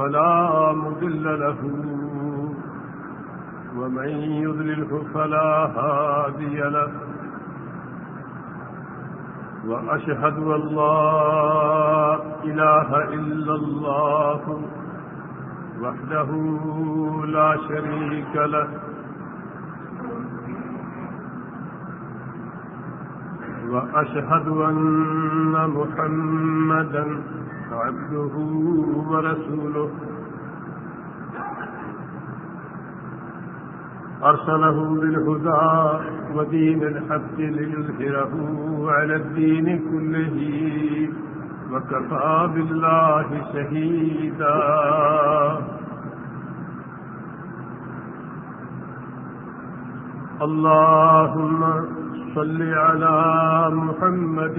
فلا مضل له. ومن يضلله فلا هادي له. وأشهد أن لا إله إلا الله وحده لا شريك له. وأشهد أن محمدا عبده ورسوله. أرسله بالهدى ودين الحق ليظهره على الدين كله وكفى بالله شهيدا. اللهم صل على محمد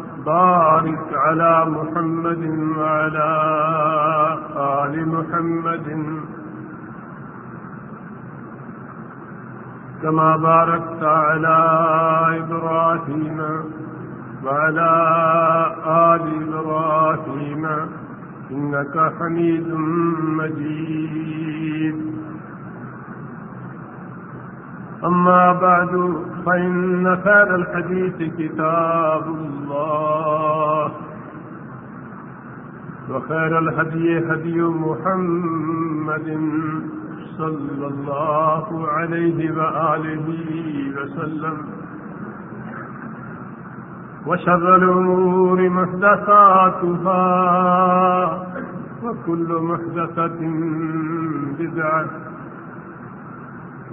بارك على محمد وعلى آل محمد. كما باركت على إبراهيم وعلى آل إبراهيم إنك حميد مجيد. أما بعد فإن خير الحديث كتاب الله. وخير الهدي هدي محمد صلى الله عليه وآله وسلم. وشر الأمور محدثاتها وكل محدثة بدعة.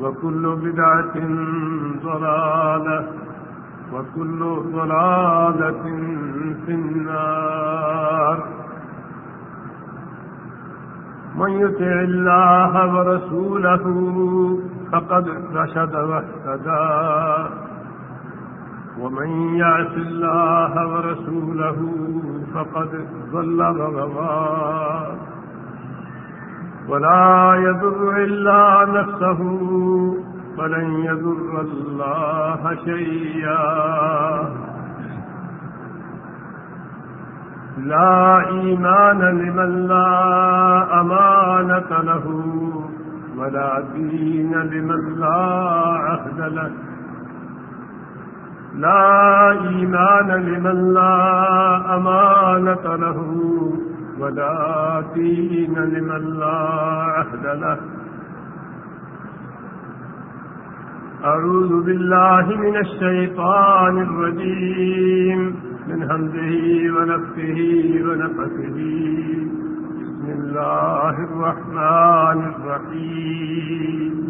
وكل بدعة ضلالة، وكل ضلالة في النار. من يطع الله ورسوله فقد رشد واهتدى. ومن يعص الله ورسوله فقد ضل وغوى ولا يضر إلا نفسه ولن يضر الله شيئا. لا إيمان لمن لا أمانة له ولا دين لمن لا عهد له. لا إيمان لمن لا أمانة له ولا دين لمن لا عهد له. أعوذ بالله من الشيطان الرجيم. من همزه ونفسه ونفسه بسم الله الرحمن الرحيم.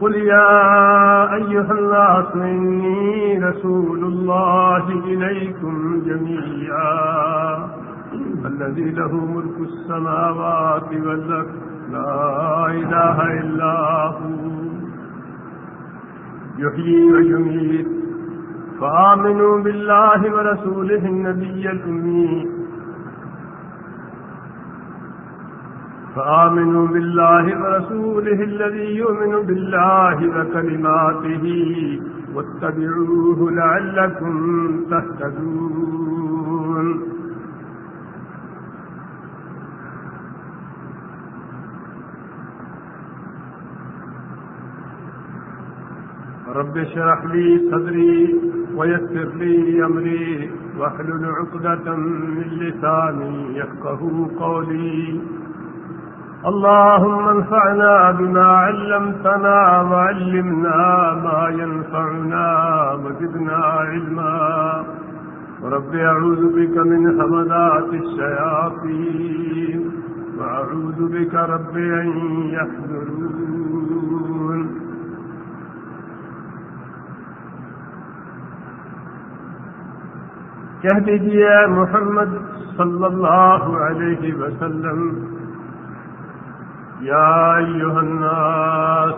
قل يا أيها الناس إني رسول الله إليكم جميعا. الذي له ملك السماوات والأرض. لا إله إلا هو. يحيي ويميت. فآمنوا بالله ورسوله النبي الأمي. فآمنوا بالله ورسوله الذي يؤمن بالله وكلماته واتبعوه لعلكم تهتدون. رب اشرح لي صدري ويسر لي أمري واحلل عقدة من لساني يفقه قولي. اللهم انفعنا بما علمتنا وعلمنا ما ينفعنا وزدنا علما. رب، أعوذ بك من حمدات الشياطين. وأعوذ بك رب أن يحذرون کہہ دیجیے محمد صلی اللہ علیہ وسلم یا الناس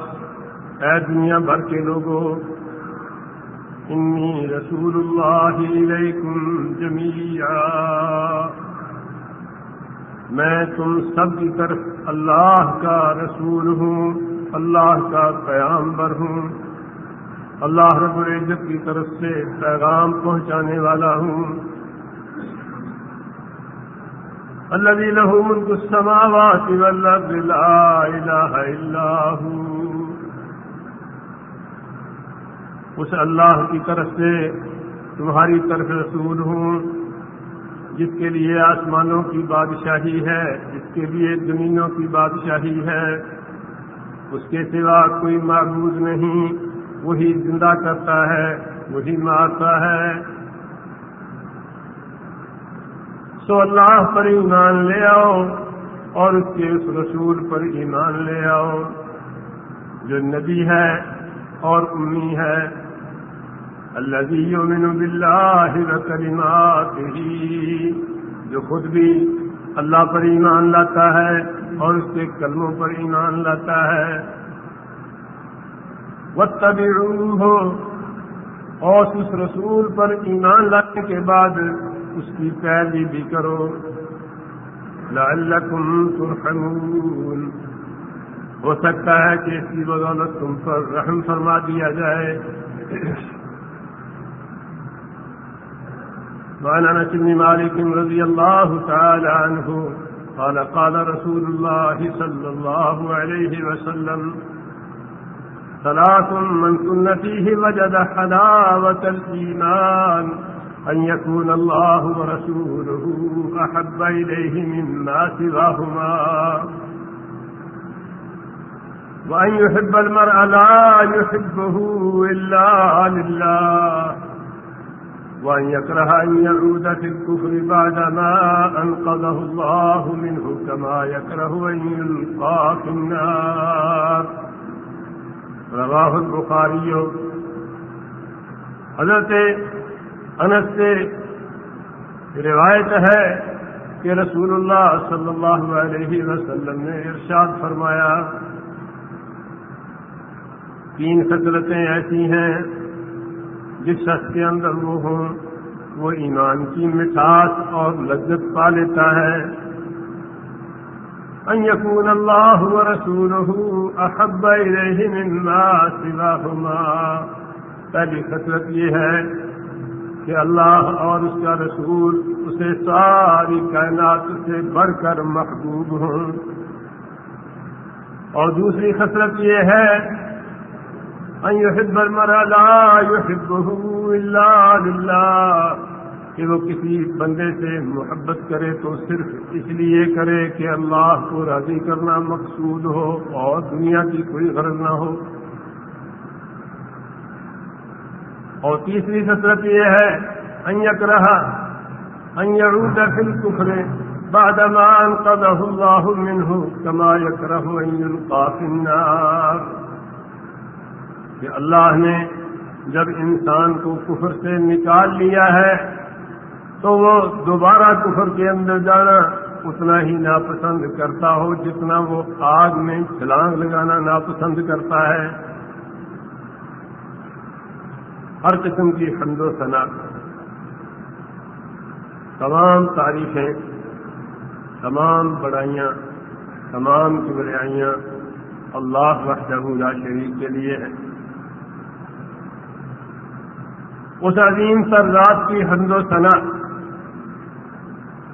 اے دنیا بھر کے لوگوں انی رسول اللہ علیکم جمیعا۔ میں تم سب کی طرف اللہ کا رسول ہوں، اللہ کا قیامبر ہوں، اللہ رب العزت کی طرف سے پیغام پہنچانے والا ہوں۔ الذي له ملك السماوات والأرض، لا إله إلا هو. اس اللہ کی طرف سے تمہاری طرف رسول ہوں، جس کے لیے آسمانوں کی بادشاہی ہے، جس کے لیے زمینوں کی بادشاہی ہے۔ اس کے سوا کوئی معبود نہیں، وہی زندہ کرتا ہے، وہی مارتا ہے۔ تو اللہ پر ایمان لے آؤ اور اس کے اس رسول پر ایمان لے آؤ۔ جو نبی ہے اور امی ہے اللہ یومن باللہ کلیمات ہی جو خود بھی اللہ پر ایمان لاتا ہے اور اس کے کلموں پر ایمان لاتا ہے۔ وہ تبھی ہو اور اس رسول پر ایمان لانے کے بعد اس کی پیروی بھی کرو۔ لعلکم ترحمون۔ ہو سکتا ہے کہ اس کی بدولت تم پر رحم فرما دیا جائے۔ وعن انس بن مالك رضي الله تعالى عنه قال قال رسول الله صلى الله عليه وسلم، ثلاث من كن فيه وجد حلاوة الإيمان أن يكون الله ورسوله أحب إليه مما سواهما. وأن يحب المرء لا يحبه إلا لله. وأن يكره أن يعود في الكفر بعدما أنقذه الله منه كما يكره أن يلقى في النار. رواه البخاري. حضرت انس سے روایت ہے کہ رسول اللہ صلی اللہ علیہ وسلم نے ارشاد فرمایا، تین خطرتیں ایسی ہیں، جس شخص کے اندر وہ ہوں وہ ایمان کی مٹھاس اور لذت پا لیتا ہے۔ ان یقون اللہ رسول احب مما سواہما۔ پہلی خطرت یہ ہے کہ اللہ اور اس کا رسول اسے ساری کائنات سے بڑھ کر محبوب ہوں۔ اور دوسری خسرت یہ ہے کہ وہ کسی بندے سے محبت کرے تو صرف اس لیے کرے کہ اللہ کو راضی کرنا مقصود ہو اور دنیا کی کوئی غرض نہ ہو۔ اور تیسری خطرت یہ ہے انک رہا انعود فل کفرے بادمان قدہ اللہ منہ کما یکرہ النار۔ کہ اللہ نے جب انسان کو کفر سے نکال لیا ہے، تو وہ دوبارہ کفر کے اندر جانا اتنا ہی ناپسند کرتا ہو جتنا وہ آگ میں چھلانگ لگانا ناپسند کرتا ہے۔ ہر قسم کی حمد و ثنا۔ تمام تعریفیں، تمام بڑائیاں، تمام کبریائیاں اللہ وحدہ لا شریف کے لیے ہیں۔ اس عظیم پر ذات کی حمد و ثنا،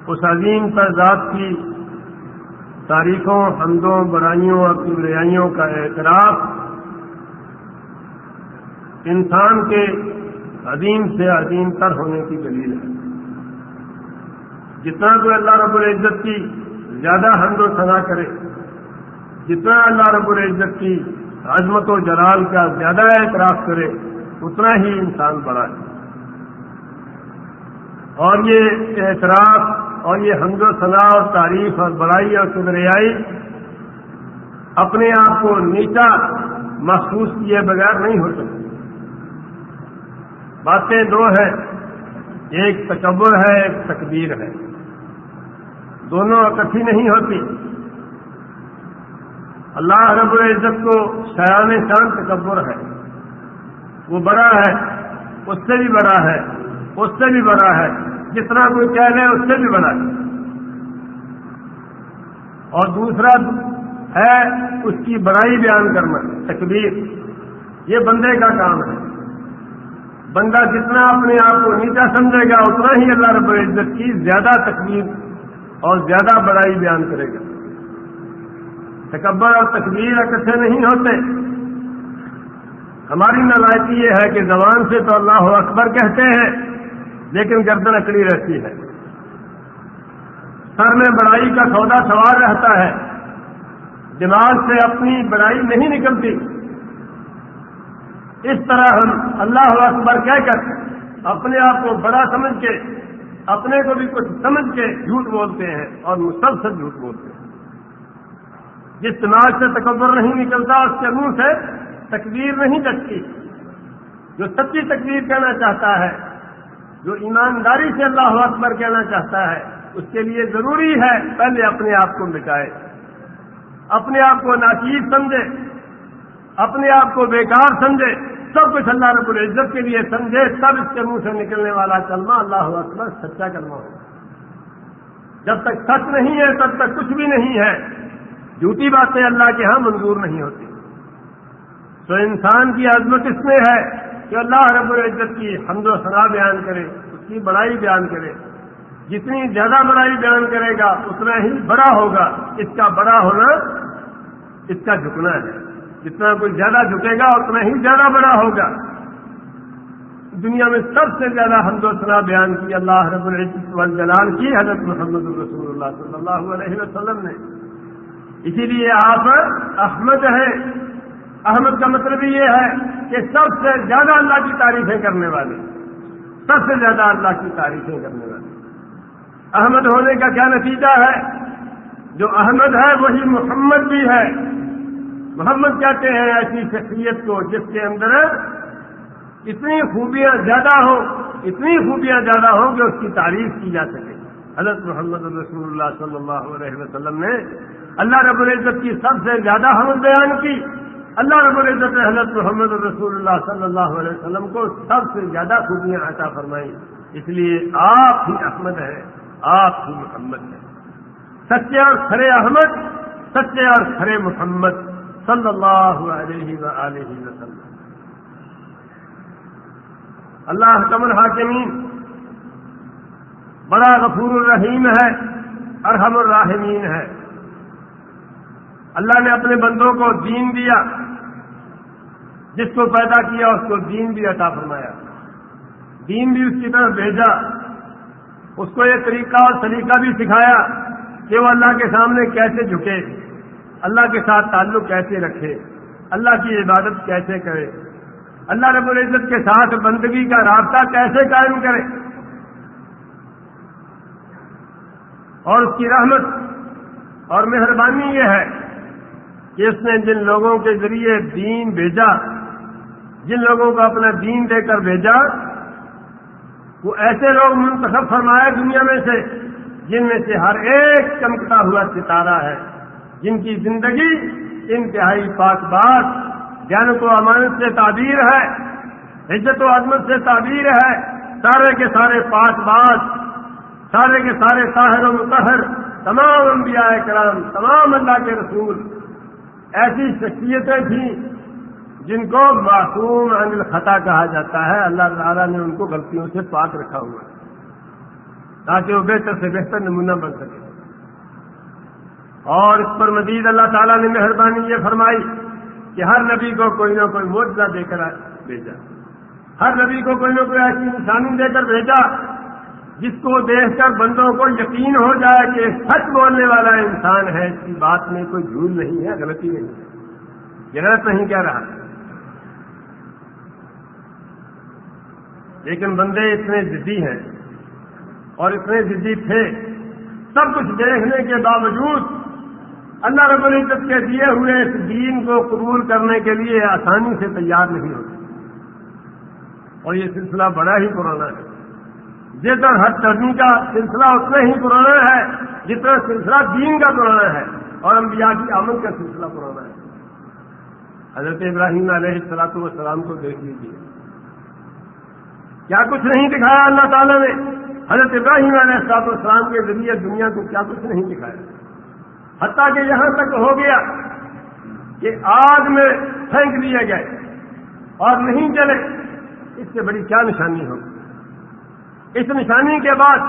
اس عظیم پر ذات کی تاریخوں حمدوں برائیوں اور کبریائیوں کا اعتراف انسان کے عظیم سے عظیم تر ہونے کی دلیل ہے۔ جتنا تو اللہ رب العزت کی زیادہ حمد و سنا کرے، جتنا اللہ رب العزت کی عظمت و جلال کا زیادہ اعتراف کرے، اتنا ہی انسان بڑا ہے۔ اور یہ اعتراف اور یہ حمد و صلاح اور تعریف اور بڑائی اور کبریائی اپنے آپ کو نیچا محسوس کیے بغیر نہیں ہو سکتی۔ باتیں دو ہیں۔ ایک تکبر ہے، ایک تکبیر ہے۔ دونوں اکٹھی نہیں ہوتی۔ اللہ رب العزت کو شیان شان تکبر ہے۔ وہ بڑا ہے، اس سے بھی بڑا ہے، اس سے بھی بڑا ہے۔ جتنا کوئی کہہ لے، اس سے بھی بڑا ہے۔ اور دوسرا ہے، اس کی بڑائی بیان کرنا، تکبیر۔ یہ بندے کا کام ہے۔ بندہ جتنا اپنے آپ کو نیچا سمجھے گا، اتنا ہی اللہ رب العزت کی زیادہ تکبیر اور زیادہ بڑائی بیان کرے گا۔ تکبر اور تکبیر اکٹھے نہیں ہوتے، ہماری نلائکی یہ ہے کہ زبان سے تو اللہ اکبر کہتے ہیں، لیکن گردن اکڑی رہتی ہے۔ سر میں بڑائی کا سودا سوار رہتا ہے۔ دماغ سے اپنی بڑائی نہیں نکلتی۔ اس طرح ہم اللہ اکبر کہہ کر اپنے آپ کو بڑا سمجھ کے، اپنے کو بھی کچھ سمجھ کے جھوٹ بولتے ہیں اور مسلسل جھوٹ بولتے ہیں۔ جس دماغ سے تکبر نہیں نکلتا، اس کے منہ سے تکبیر نہیں لگتی۔ جو سچی تکبیر کہنا چاہتا ہے، جو ایمانداری سے اللہ اکبر کہنا چاہتا ہے، اس کے لیے ضروری ہے پہلے اپنے آپ کو مٹائے۔ اپنے آپ کو ناچیز سمجھے، اپنے آپ کو بیکار سمجھے۔ سب کچھ اللہ رب العزت کے لیے سمجھے تب اس کے منہ سے نکلنے والا کلمہ اللہ اکبر سچا کلمہ ہو جب تک سچ نہیں ہے، تب تک کچھ بھی نہیں ہے۔ جھوٹی باتیں اللہ کے ہاں منظور نہیں ہوتی۔ تو انسان کی عظمت اس میں ہے کہ اللہ رب العزت کی حمد و ثنا بیان کرے، اس کی بڑائی بیان کرے۔ جتنی زیادہ بڑائی بیان کرے گا، اتنا ہی بڑا ہوگا۔ اس کا بڑا ہونا، اس کا جھکنا ہے۔ جتنا کوئی زیادہ جھکے گا اتنا ہی زیادہ بڑا ہوگا۔ دنیا میں سب سے زیادہ حمد و ثنا بیان کی اللہ رب العزت والجلال کی حضرت محمد الرسول اللہ صلی اللہ علیہ وسلم نے۔ اسی لیے آپ احمد ہیں۔ احمد کا مطلب یہ ہے کہ سب سے زیادہ اللہ کی تعریفیں کرنے والے۔ سب سے زیادہ اللہ کی تعریفیں کرنے والے۔ احمد ہونے کا کیا نتیجہ ہے؟ جو احمد ہے وہی محمد بھی ہے۔ محمد کہتے ہیں ایسی شخصیت کو جس کے اندر اتنی خوبیاں زیادہ ہوں، اتنی خوبیاں زیادہ ہوں کہ اس کی تعریف کی جا سکے۔ حضرت محمد رسول اللہ صلی اللہ علیہ وسلم نے اللہ رب العزت کی سب سے زیادہ حمد بیان کی۔ اللہ رب العزت نے حضرت محمد رسول اللہ صلی اللہ علیہ وسلم کو سب سے زیادہ خوبیاں عطا فرمائی اس لیے آپ ہی احمد ہیں، آپ ہی محمد ہیں۔ سچے اور کھڑے احمد، سچے اور کھڑے محمد۔ صلی اللہ علیہ وسلم. اللہ کمل حاکمین بڑا غفور الرحیم ہے، ارحم الراحمین ہے۔ اللہ نے اپنے بندوں کو دین دیا، جس کو پیدا کیا، اس کو دین بھی عطا فرمایا۔ دین بھی اس کی طرف بھیجا، اس کو یہ طریقہ اور سلیقہ بھی سکھایا کہ وہ اللہ کے سامنے کیسے جھکے۔ اللہ کے ساتھ تعلق کیسے رکھے؟ اللہ کی عبادت کیسے کرے؟ اللہ رب العزت کے ساتھ بندگی کا رابطہ کیسے قائم کرے؟ اور اس کی رحمت اور مہربانی یہ ہے کہ اس نے جن لوگوں کے ذریعے دین بھیجا، جن لوگوں کو اپنا دین دے کر بھیجا، وہ ایسے لوگ منتخب فرمائے دنیا میں سے جن میں سے ہر ایک چمکتا ہوا ستارہ ہے۔ جن کی زندگی انتہائی پاک بات جان کو امانت سے تعبیر ہے، عزت و عظمت سے تعبیر ہے، سارے کے سارے پاک بات، سارے کے سارے طاہر و متحر تمام انبیاء کرام، تمام اللہ کے رسول، ایسی شخصیتیں تھیں جن کو معصوم عن الخطا کہا جاتا ہے۔ اللہ تعالیٰ نے ان کو غلطیوں سے پاک رکھا ہوا ہے تاکہ وہ بہتر سے بہتر نمونہ بن سکے۔ اور اس پر مزید اللہ تعالیٰ نے مہربانی یہ فرمائی کہ ہر نبی کو کوئی نہ کوئی موجودہ دے کر بھیجا۔ ہر نبی کو کوئی نہ کوئی ایسی نشانی دے کر بھیجا جس کو دیکھ کر بندوں کو یقین ہو جائے کہ سچ بولنے والا انسان ہے، اس کی بات میں کوئی جھول نہیں ہے، غلطی نہیں ہے۔ یہ غلط نہیں کہہ رہا۔ لیکن بندے اتنے ضدی ہیں اور اتنے ضدی تھے، سب کچھ دیکھنے کے باوجود اللہ رب العزت کے دیے ہوئے اس دین کو قبول کرنے کے لیے آسانی سے تیار نہیں ہوتے۔ اور یہ سلسلہ بڑا ہی پرانا ہے۔ جتنا ہر چڑھنی کا سلسلہ اتنا ہی پرانا ہے جتنا سلسلہ دین کا پرانا ہے، اور انبیاء کی آمد کا سلسلہ پرانا ہے۔ حضرت ابراہیم علیہ السلاط والسلام کو دیکھ لیجیے کیا کچھ نہیں دکھایا اللہ تعالیٰ نے؟ حضرت ابراہیم علیہ السلاط والسلام کے ذریعے دنیا کو کیا کچھ نہیں دکھایا۔ حتیٰ کہ یہاں تک ہو گیا کہ آگ میں پھینک دیے گئے اور نہیں چلے اس سے بڑی کیا نشانی ہوگی؟ اس نشانی کے بعد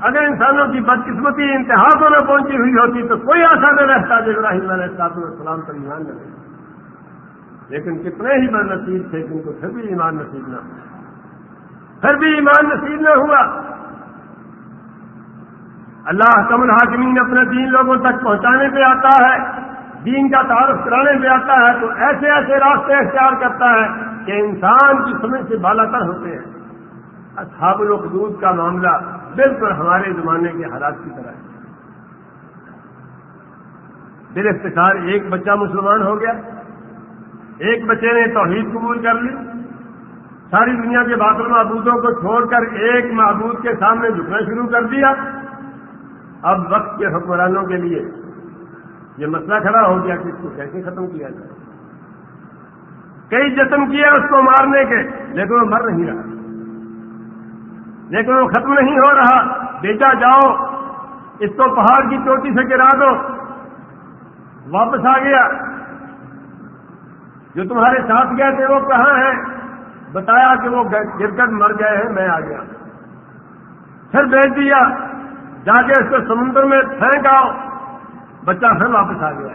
اگر انسانوں کی بدقسمتی انتہا کو نہ پہنچی ہوئی ہوتی تو کوئی آسا نہ رہتا جو ابراہیم علیہ السلاط السلام پر ایمان نہ لیکن کتنے ہی بد نصیب تھے جن کو پھر بھی ایمان نصیب نہ ہوا۔ پھر بھی ایمان نصیب نہ ہوا۔ اللہ کم الحاکمین اپنے دین لوگوں تک پہنچانے پہ آتا ہے، دین کا تعارف کرانے پہ آتا ہے، تو ایسے ایسے راستے اختیار کرتا ہے کہ انسان کی سمجھ سے بالا تر ہوتے ہیں۔ اصحاب الخدود کا معاملہ بالکل ہمارے زمانے کے حالات کی طرح ہے۔ دل اختصار ایک بچہ مسلمان ہو گیا، ایک بچے نے توحید قبول کر لی۔ ساری دنیا کے باطل معبودوں کو چھوڑ کر ایک معبود کے سامنے جھکنا شروع کر دیا۔ اب وقت کے حکمرانوں کے لیے یہ مسئلہ کھڑا ہو گیا کہ اس کو کیسے ختم کیا جائے؟ کئی جتن کیے اس کو مارنے کے، لیکن وہ مر نہیں رہا۔ لیکن وہ ختم نہیں ہو رہا۔ بیٹا جاؤ، اس کو پہاڑ کی چوٹی سے گرا دو۔ واپس آ گیا۔ جو تمہارے ساتھ گئے تھے وہ کہاں ہیں؟ بتایا کہ وہ گر کر مر گئے ہیں، میں آ گیا۔ پھر بیچ دیا۔ جا کے اس کو سمندر میں پھینک آؤ بچہ پھر واپس آ گیا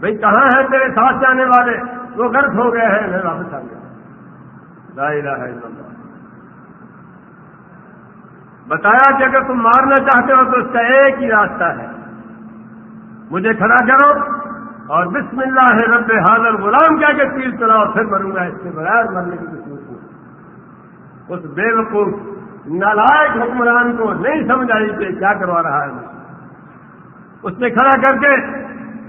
بھائی کہاں ہے تیرے ساتھ جانے والے؟ وہ غرض ہو گئے ہیں میں واپس آ گیا لا الہ الا اللہ۔ بتایا کہ اگر تم مارنا چاہتے ہو تو اس کا ایک ہی راستہ ہے۔ مجھے کھڑا کرو اور بسم اللہ ہے رب حاضر غلام کیا کہ تیر چلاؤ، پھر مروں گا اس کے بغیر مرنے کی کچھ اس بے وقوف نالائق حکمران کو نہیں سمجھ آئی کہ کیا کروا رہا ہے۔ اس نے کھڑا کر کے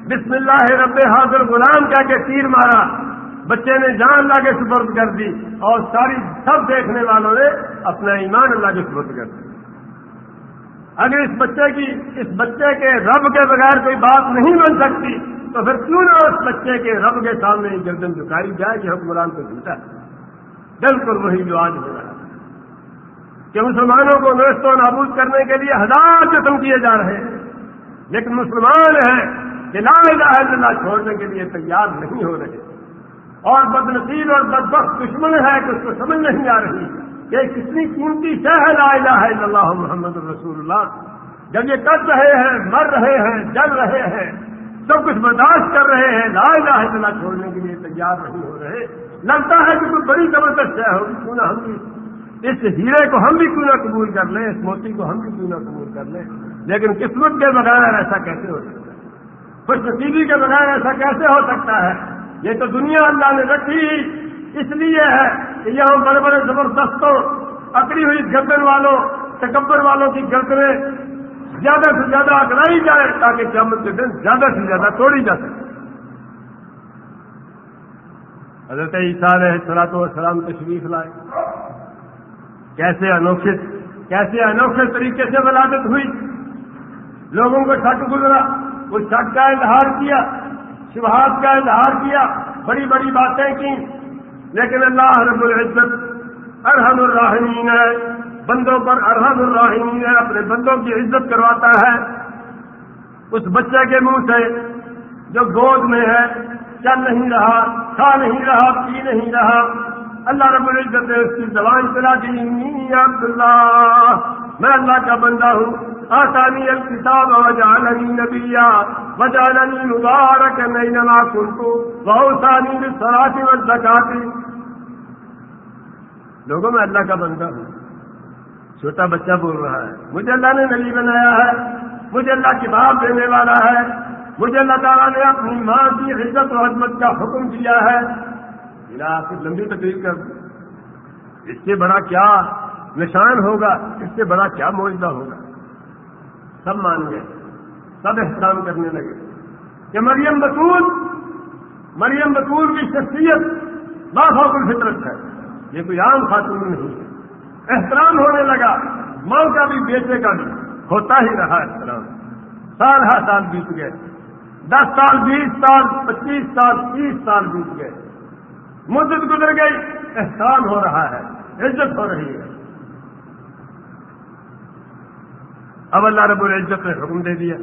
بسم اللہ رب حاضر غلام کیا کہ تیر مارا۔ بچے نے جان اللہ کے سپرد کر دی اور ساری سب دیکھنے والوں نے اپنا ایمان اللہ کے سپرد کر دی اگر اس بچے کی اس بچے کے رب کے بغیر کوئی بات نہیں بن سکتی، تو پھر کیوں نہ اس بچے کے رب کے سامنے گردن جھکائی جائے کہ حکمران کو جھوٹا ہے۔ بالکل وہی جو آج ہو رہا ہے۔ کہ مسلمانوں کو نوست و نابود کرنے کے لیے ہزار جتن کیے جا رہے ہیں۔ لیکن مسلمان ہیں کہ لا الہ الا اللہ چھوڑنے کے لیے تیار نہیں ہو رہے۔ اور بد نصیب اور بدبخت دشمن ہے کہ اس کو سمجھ نہیں آ رہی کہ کتنی قیمتی شہ ہے لا الہ الا اللہ محمد الرسول اللہ۔ جب یہ کر رہے ہیں، مر رہے ہیں، جل رہے ہیں، سب کچھ برداشت کر رہے ہیں، لا الہ الا اللہ چھوڑنے کے لیے تیار نہیں ہو رہے۔ لگتا ہے کہ کوئی بڑی زبردست شہ ہوگی۔ کیوں نہ ہم بھی اس ہیرے کو ہم بھی کیوں نہ قبول کر لیں، اس موتی کو ہم بھی کیوں نہ قبول کر لیں؟ لیکن قسمت کے بغیر ایسا کیسے ہو سکتا ہے؟ خوش نصیبی کے بغیر ایسا کیسے ہو سکتا ہے؟ یہ تو دنیا اللہ نے رکھی، اس لیے ہے کہ یہاں بڑے بڑے زبردستوں اکڑی ہوئی گردن والوں، تکبر والوں کی گردنیں زیادہ سے زیادہ اکڑائی جائے تاکہ قیامت کے دن زیادہ سے زیادہ توڑی جا سکے۔ حضرت عیسیٰ علیہ سلاط و سلام تشریف لائے۔ کیسے انوکھے کیسے انوکھے طریقے سے ولادت ہوئی؟ لوگوں کو شک گزرا، وہ شک کا اظہار کیا، شبہات کا اظہار کیا، بڑی بڑی باتیں کی لیکن اللہ رب العزت ارحم الراحمین ہے، بندوں پر ارحم الراحمین ہے، اپنے بندوں کی عزت کرواتا ہے۔ اس بچے کے منہ سے جو گود میں ہے، چل نہیں رہا، کھا نہیں رہا، پی نہیں رہا اللہ رب العزت نے اس کی زبان چلا دی۔ عبد اللہ میں اللہ کا بندہ ہوں۔ آسانی الکتاب وجعلنی نبیا، وجعلنی مبارک نینما کنتو وحسانی بالصلاة والزکاة۔ لوگوں، میں اللہ کا بندہ ہوں۔ چھوٹا بچہ بول رہا ہے۔ مجھے اللہ نے نبی بنایا ہے۔ مجھے اللہ کی بات دینے والا ہے۔ مجھے اللہ تعالیٰ نے اپنی ماں کی عزت و عظمت کا حکم دیا ہے۔ لمبی تقریر کر اس سے بڑا کیا نشان ہوگا؟ اس سے بڑا کیا معجزہ ہوگا؟ سب مان گئے، سب احترام کرنے لگے۔ کہ مریم بطول مریم بطول کی شخصیت بافوق الفطرت ہے۔ یہ کوئی عام خاتون نہیں ہے۔ احترام ہونے لگا ماں کا بھی، بیٹے کا بھی۔ ہوتا ہی رہا احترام۔ سال ہر سال بیت گئے۔ دس سال، بیس سال، پچیس سال، تیس سال بیت گئے۔ مدت گزر گئی۔ احسان ہو رہا ہے، عزت ہو رہی ہے۔ اب اللہ رب العزت نے حکم دے دیا۔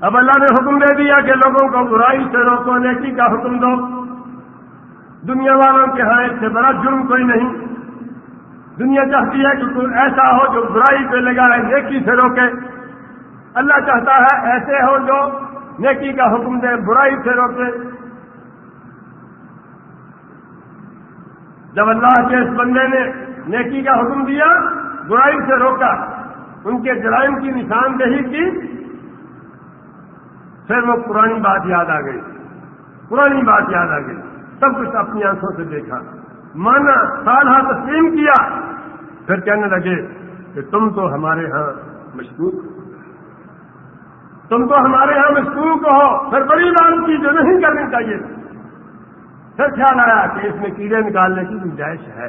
اب اللہ نے حکم دے دیا کہ لوگوں کو برائی سے روکو، نیکی کا حکم دو۔ دنیا والوں کے ہاں سے بڑا جرم کوئی نہیں۔ دنیا چاہتی ہے کہ کوئی ایسا ہو جو برائی پہ لگا رہے، نیکی سے روکے۔ اللہ چاہتا ہے ایسے ہو جو نیکی کا حکم دے، برائی سے روکے۔ جب اللہ کے اس بندے نے نیکی کا حکم دیا، برائی سے روکا، ان کے جرائم کی نشاندہی کی، پھر وہ پرانی بات یاد آ گئی۔ پرانی بات یاد آ گئی۔ سب کچھ اپنی آنکھوں سے دیکھا۔ مانا سالہ تسلیم کیا۔ پھر کہنے لگے کہ تم تو ہمارے ہاں مشکوک تم تو ہمارے ہاں مشکوک ہو۔ پھر بڑی بات کی جو نہیں کرنی چاہیے۔ پھر خیال آیا کہ اس میں کیڑے نکالنے کی گنجائش ہے۔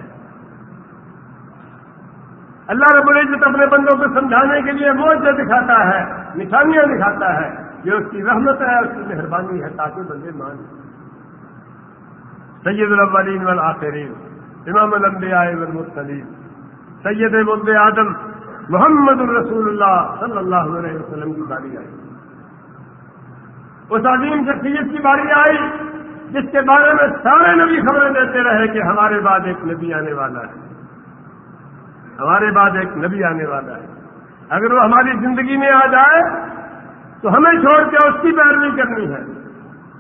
اللہ رب العزت اپنے بندوں کو سمجھانے کے لیے موجود دکھاتا ہے، نشانیاں دکھاتا ہے یہ اس کی رحمت ہے، اس کی مہربانی ہے تاکہ بندے مان سید الاولین والآخرین، امام الانبیاء والمرسلین، سید مد آدم، محمد الرسول اللہ صلی اللہ علیہ وسلم کی باری آئی۔ اس عظیم شخصیت کی باری آئی۔ جس کے بارے میں سارے نبی خبریں دیتے رہے کہ ہمارے بعد ایک نبی آنے والا ہے۔ ہمارے بعد ایک نبی آنے والا ہے۔ اگر وہ ہماری زندگی میں آ جائے تو ہمیں چھوڑ کے اس کی پیروی کرنی ہے۔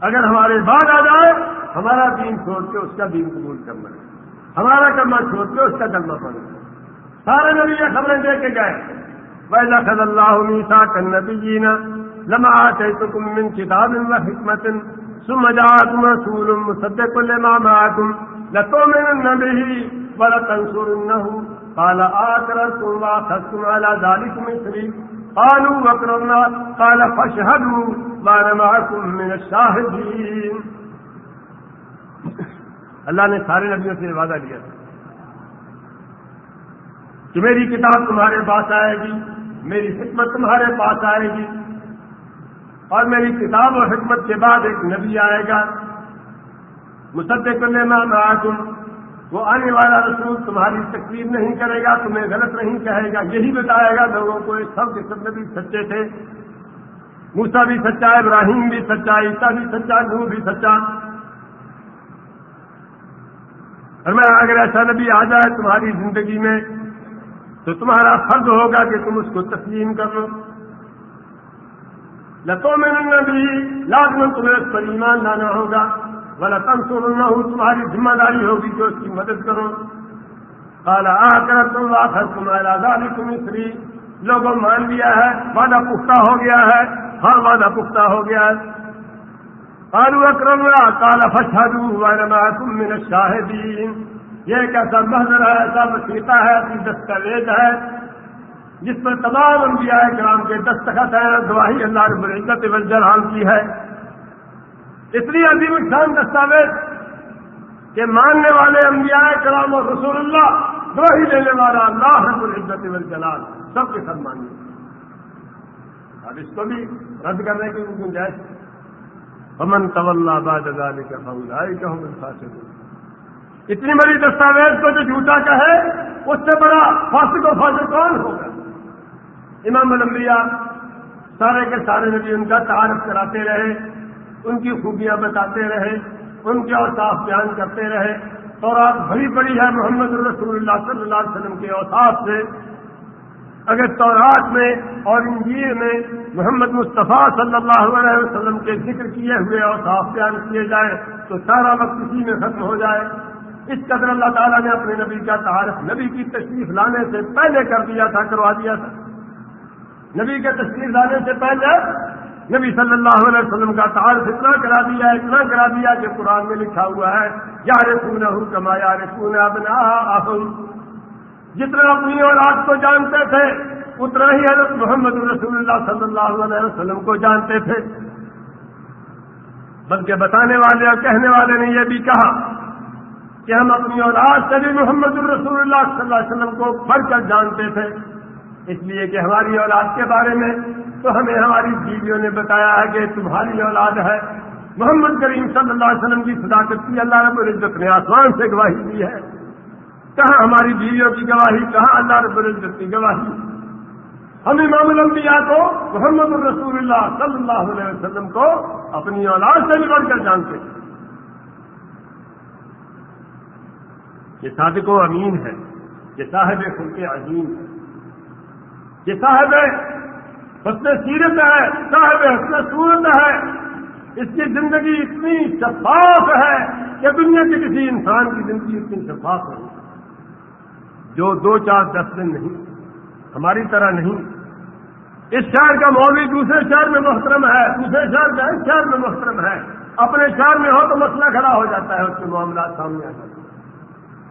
اگر ہمارے بعد آ جائے، ہمارا دین چھوڑ کے اس کا دین قبول کرنا ہے۔ ہمارا کرنا چھوڑ کے اس کا کرنا پڑنا سارے نبی یہ خبریں دے کے گئے۔ ویسا خد اللہ میسا کن نبی جینا لما آتيتكم من كتاب وحكمة ثم جاءكم رسول مصدق لما معكم لتؤمنن به ولتنصرنه. قال آكررتم وأخذتم على ذلك مثلي؟ قالوا وكررنا قال، فاشهدوا وأنا معكم من الشاهدين. اللہ نے سارے نبیوں سے وعدہ لیا کہ میری کتاب تمہارے پاس آئے گی، میری حکمت تمہارے پاس آئے گی اور میری کتاب اور حکمت کے بعد ایک نبی آئے گا، مصدق کرنے میں تم وہ آنے والا رسول تمہاری تقریر نہیں کرے گا، تمہیں غلط نہیں کہے گا، یہی بتائے گا، لوگوں کو سب کے سب نبی سچے تھے۔ موسا بھی سچا، ابراہیم بھی سچا عیسا بھی سچا نو بھی سچا۔ اور میں اگر ایسا نبی آ جائے تمہاری زندگی میں، تو تمہارا فرض ہوگا کہ تم اس کو تسلیم کر لو۔ لتوں میں بھی لازمن تمہیں اس پر ایمان لانا ہوگا والا تنسو نہ ہوں تمہاری ذمہ داری ہوگی جو اس کی مدد کرو. کالا آ کر تم آخر تمہارا داری تم اسری لوگوں مان لیا ہے، وعدہ پختہ ہو گیا ہے ہاں وعدہ پختہ ہو گیا ہے. کالو اکرم کالا فشادو والا تم من شاہدین یہ ایک ایسا محضر ہے، ایسا وسیقہ ہے، ایسی دستاویز ہے جس پر تمام انبیاء کرام کے دستخط ہے گواہی اللہ رب العزت وجرحان کی ہے۔ اس لیے عظیم شان دستاویز کہ ماننے والے انبیاء کرام اور رسول اللہ، گواہی دینے والا اللہ رب العزت والجلال سب کے سب مانیے اب اس کو بھی رد کرنے کی گنجائش۔ امن طول باد ذلك فاولئك هم الفاسقون۔ اتنی بڑی دستاویز کو جو جھوٹا کہے، اس سے بڑا فاسق و فاسق کون ہوگا امام الانبیاء سارے کے سارے نبی ان کا تعارف کراتے رہے، ان کی خوبیاں بتاتے رہے، ان کے اوساف بیان کرتے رہے۔ تورات بڑی بڑی ہے محمد الرسول اللہ صلی اللہ علیہ وسلم کے اوساف سے۔ اگر تورات میں اور انجیر میں محمد مصطفیٰ صلی اللہ علیہ وسلم کے ذکر کیے ہوئے اوساف بیان کیے جائیں تو سارا وقت اسی میں ختم ہو جائے۔ اس قدر اللہ تعالیٰ نے اپنے نبی کا تعارف نبی کی تشریف لانے سے پہلے کر دیا تھا، کروا دیا تھا۔ نبی کے تشریف لانے سے پہلے نبی صلی اللہ علیہ وسلم کا تعارف اتنا کرا دیا، اتنا کرا دیا کہ قرآن میں لکھا ہوا ہے یار سون ہوں کما یار سون ابنا جتنا اپنی اولاد کو جانتے تھے، اتنا ہی حضرت محمد رسول اللہ صلی اللہ علیہ وسلم کو جانتے تھے۔ بلکہ بتانے والے اور کہنے والے نے یہ بھی کہا کہ ہم اپنی اولاد سے بھی محمد الرسول اللہ صلی اللہ علیہ وسلم کو بڑھ کر جانتے تھے۔ اس لیے کہ ہماری اولاد کے بارے میں تو ہمیں ہماری بیویوں نے بتایا ہے کہ تمہاری اولاد ہے۔ محمد کریم صلی اللہ علیہ وسلم کی صداقت کی اللہ رب العزت نے آسمان سے گواہی دی ہے۔ کہاں ہماری بیویوں کی گواہی؟ کہاں اللہ رب العزت کی گواہی؟ ہم امام الانبیاء کو، محمد الرسول اللہ صلی اللہ علیہ وسلم کو اپنی اولاد سے بھی کر جانتے ہیں۔ یہ صادق و امین ہے، یہ صاحب خلق عظیم ہے۔ یہ صاحب حسن سیرت ہے، صاحب حسن صورت ہے۔ اس کی زندگی اتنی شفاف ہے کہ دنیا کے کسی انسان کی زندگی اتنی شفاف ہے جو دو چار دس دن نہیں، ہماری طرح نہیں۔ اس شہر کا مولوی دوسرے شہر میں محترم ہے، دوسرے شہر کا اس شہر میں محترم ہے۔ اپنے شہر میں ہو تو مسئلہ کھڑا ہو جاتا ہے، اس کے معاملات سامنے آ جاتے ہیں۔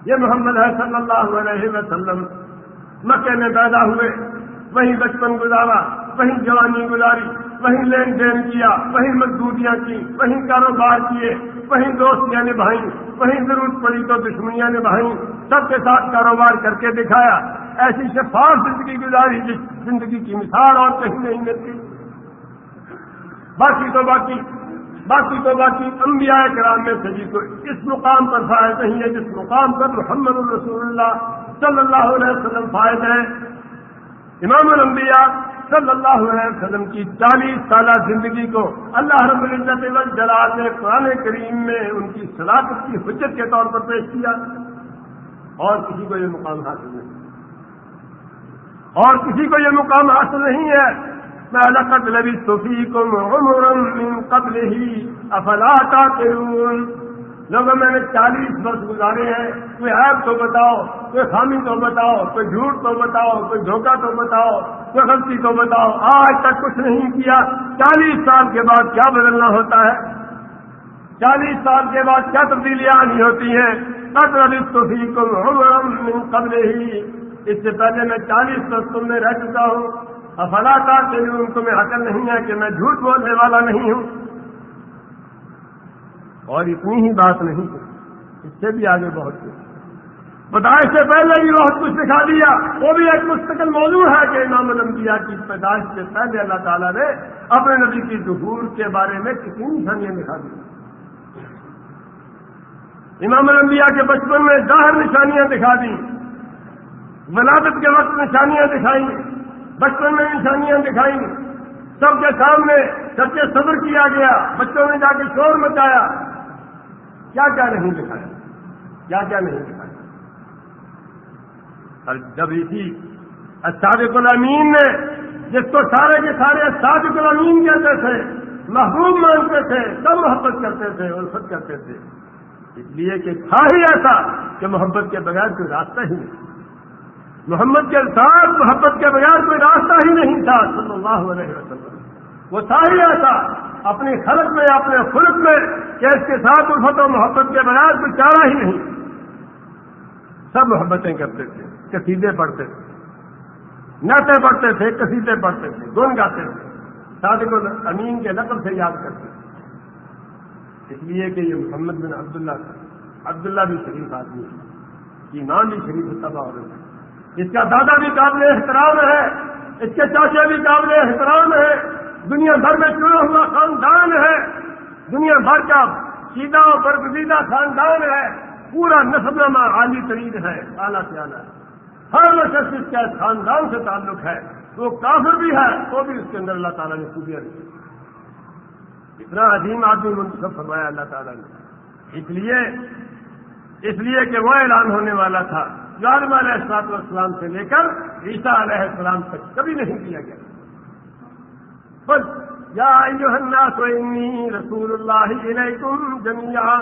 یہ محمد ہے صلی اللہ علیہ وسلم، مکے میں پیدا ہوئے۔ وہیں بچپن گزارا وہیں جوانی گزاری وہیں لین دین کیا وہیں مزدوریاں کی وہیں کاروبار کیے وہیں دوستیاں نبھائیں وہیں ضرورت پڑی تو دشمنیاں نبھائیں، سب کے ساتھ کاروبار کر کے دکھایا۔ ایسی شفاف زندگی گزاری جس زندگی کی مثال اور کہیں نہیں ملتی۔ باقی تو باقی باقی تو باقی، انبیاء کرام میں سے جی کو اس مقام پر فائد نہیں ہے جس مقام پر محمد الرسول اللہ صلی اللہ علیہ وسلم فائد ہے۔ امام الانبیاء صلی اللہ علیہ وسلم کی چالیس سالہ زندگی کو اللہ رب العزت جلال نے قرآن کریم میں ان کی صلاحت کی حجت کے طور پر پیش کیا اور کسی کو یہ مقام حاصل نہیں اور کسی کو یہ مقام حاصل نہیں ہے۔ میں القت لبی صفی کو قبل ہی افلاطا لوگوں میں نے چالیس برس گزارے ہیں، کوئی ایپ تو بتاؤ، کوئی خامی تو بتاؤ، کوئی جھوٹ تو بتاؤ، کوئی دھوکہ تو بتاؤ، کوئی غلطی تو بتاؤ۔ آج تک کچھ نہیں کیا۔ چالیس سال کے بعد کیا بدلنا ہوتا ہے؟ چالیس سال کے بعد کیا تبدیلیاں آنی ہوتی ہیں؟ قبل ہی اس سے پہلے میں چالیس برس تم میں رہ چکا ہوں۔ افلاطا کے لیے ان کو میں عقل نہیں ہے کہ میں جھوٹ بولنے والا نہیں ہوں۔ اور اتنی ہی بات نہیں اس سے بھی آگے بہت کچھ۔ بدائش سے پہلے بھی بہت کچھ دکھا دیا۔ وہ بھی ایک مستقل موضوع ہے کہ امام الانبیاء کی پیدائش سے پہلے اللہ تعالیٰ نے اپنے نبی کی ظہور کے بارے میں کتنی نشانیاں دکھا دی۔ امام الانبیاء کے بچپن میں ظاہر نشانیاں دکھا دی ولادت کے وقت نشانیاں دکھائی بچپن میں نشانیاں دکھائی سب کے سامنے، سب کے صبر کیا گیا۔ بچوں نے جا کے شور مچایا۔ کیا کیا نہیں دکھایا کیا کیا نہیں دکھایا اور جب اسی اسادق الامین نے، جس کو سارے کے سارے اسادق الامین کہتے تھے، محبوب مانتے تھے، سب محبت کرتے تھے، الفت کرتے تھے۔ اس لیے کہ تھا ہی ایسا کہ محبت کے بغیر کوئی راستہ ہی نہیں۔ محمد کے ساتھ محبت کے بغیر کوئی راستہ ہی نہیں تھا، صلی اللہ علیہ وسلم۔ وہ تھا ہی ایسا اپنی خلق میں، اپنے خلق میں، کہ اس کے ساتھ الفت و محبت کے بغیر کوئی چارہ ہی نہیں۔ سب محبتیں کرتے تھے کسیدے پڑھتے تھے۔ ناطے پڑھتے تھے کسیدے پڑھتے تھے گن گاتے تھے۔ صادق امین کے نقل سے یاد کرتے تھے۔ اس لیے کہ یہ محمد بن عبداللہ تھا۔ عبداللہ بھی شریف آدمی ہے۔ ایمان بھی شریف تباہ ہو رہے اس کا دادا بھی قابل احترام ہے۔ اس کے چاچا بھی قابل احترام ہے۔ دنیا بھر میں چنا ہوا خاندان ہے۔ دنیا بھر کا سیدھا اور برگزیدہ خاندان ہے۔ پورا نسل نامہ عالی ترین ہے۔ اعلیٰ سے اعلیٰ۔ ہر نشست اس کا خاندان سے تعلق ہے۔ وہ کافر بھی ہے تو بھی اس کے اندر اللہ تعالیٰ نے خوبیاں رکھی اتنا عظیم آدمی منتخب فرمایا اللہ تعالیٰ نے۔ اس لیے اس لیے کہ وہ اعلان ہونے والا تھا۔ علیہ السلاط والسلام سے لے کر عیسیٰ علیہ السلام تک کبھی نہیں کیا گیا۔ بس یا الناس رسول اللہ علیکم جميعا.